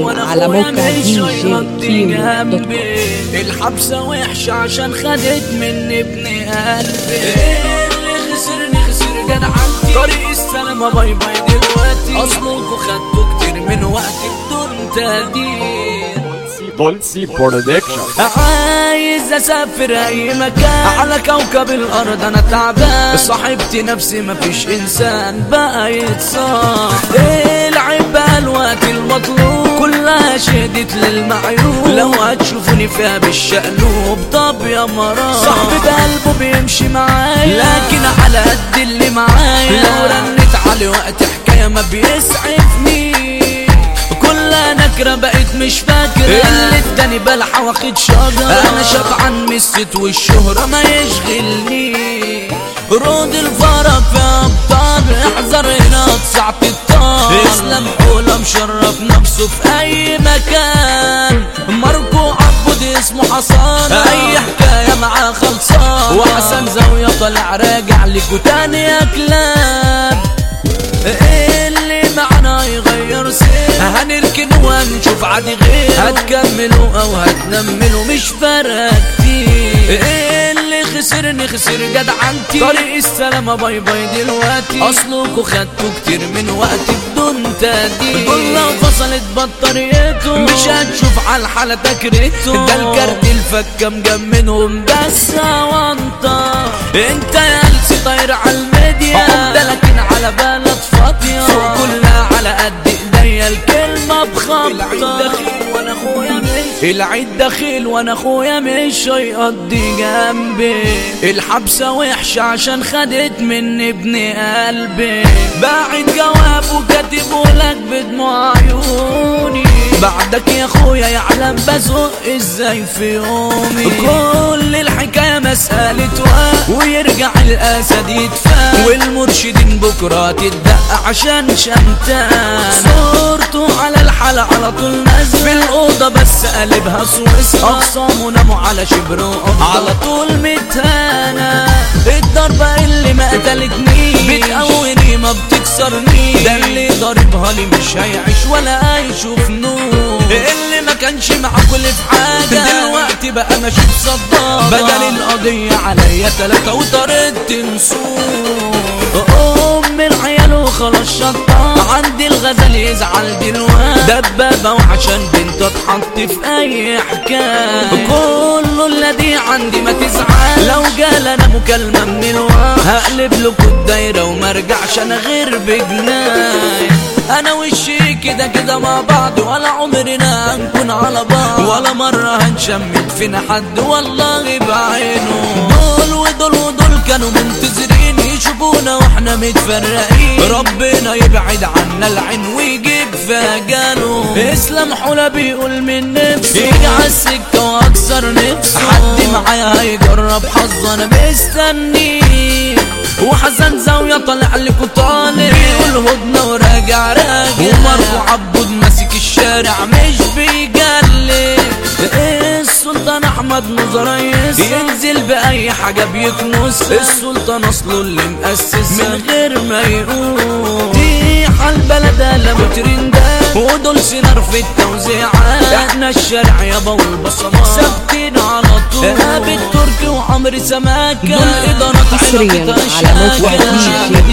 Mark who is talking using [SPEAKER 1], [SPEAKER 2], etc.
[SPEAKER 1] وأنا
[SPEAKER 2] على موقع دي جي.
[SPEAKER 1] الحبسة وحشة عشان خدت مني ابن قلبي. اللي خسرني خسر جدعنتي طريق السلامة bye bye دلوقتي. أصلكوا خدتوا كتير من وقتي بدون تقدير
[SPEAKER 3] Dolce Production
[SPEAKER 1] عايز أسافر أي مكان. على كوكب الأرض أنا تعبان. صاحبتي نفسي مفيش إنسان. بقى يتصاب. العب بقى الوقت المطلوب؟ كلها شهدت للمعيوب. لو هتشوفوني فيها بالشقلوب. طب يا مرام. صاحبي بقلبه بيمشي معايا. لكن على قد اللي معايا. لو رنت عليه وقت حكاية ما بيسعفنيش كلها نكرة بقيت مش فاكرة. اللي اداني بلحة واخد شجرة. أنا شبعان من الست والشهرة ما يشغلني. رود الفرج في أبطال احذر هنا ساعة الطار اسلام حولة مشرف نفسه في أي مكان. ماركو عبود اسمه حصان. أي حكاية معاه خلصان. وحسن زاوية طالع راجع لكوا تاني يا كلاب اللي معنا يغير سير. هنركن ونشوف عادي غير. هتكملوا أو هتنملوا مش فارقة كتير. اللي خسرني خسر جدعنتي طريق السلامة باي باي دلوقتي. أصلكوا خدتوا كتير من وقت بدون تقدير دول لو فصلت بطاريته مش هتشوف على الحالة تكريته ده الكارت الفكة مجمنهم بس وانطة انت يا طاير على الميديا. لكن على بلد فاضية سوق كلها على قد إيديا الكلمة بخبطة. وأنا أخويا. العيد دخيل وأنا اخويا مش هيقضي جنبي. الحبسة وحشة عشان خدت مني ابن قلبي. باعت جواب وكاتبه لك بدموع عيوني. بعدك يا اخويا يعلم بزق إزاي في يومي. كل الحكاية مسألة وقت ويرجع الأسد يتفاق والمرشدين بكرة تدق عشان شمتان. صورته على الحالة على طول نازل. في الأوضة بس قلبها سويسرا. أقسامه ناموا على شبر على طول متهانة الضربة اللي ما قتلتنيش بتقويني ما بتكسرنيش ده اللي ضاربها لي مش هيعيش ولا هيشوف نور. اللي ما كانش معاكوا اللي في حاجة؟ دلوقتي بقى ماشي بصدارة بدل القضية عليا تلاتة وطريقة تنصور أم العيال وخلاص شطار عندي الغزل يزعل دلوقتي دبابة وعشان بنت اتحط في أي حكاية. كله الذي عندي ما تزعل. لو جال أنا مكالمة من الوقت هقلب لكوا الدايرة وما ارجعش أنا غير بجناي. أنا وشي كده كده مع بعض ولا عمرنا هنكون على بعض. ولا مرة هنشمت فينا حد والله بعينه. دول ودول ودول كانوا منتظرين. يشوفونا وإحنا متفرقين. ربنا يبعد عنا العين ويجيب فجاله اسلام حولا بيقول من نفسه. يجي على السكة واكسر نفسه. حد معايا هيجرب حظ أنا مستنيه وحسن زاوية طالع لكوا طالع بيقول هدنة وراجع راجع. ومرفوع عبود ماسك الشارع مش بيجلي أحمد نظريس ينزل بأي حاجة بيكنس السلطان اصله اللي مؤسس من غير ما يقول. دي حال بلد لما ترندات ودول سنار في التوزيعات إحنا الشارع يابا والبصمات ثابتين على طول. هاب التركي وعمرو سماكة. دول ادارات
[SPEAKER 2] حصرياً
[SPEAKER 1] علاقتها
[SPEAKER 2] على موقع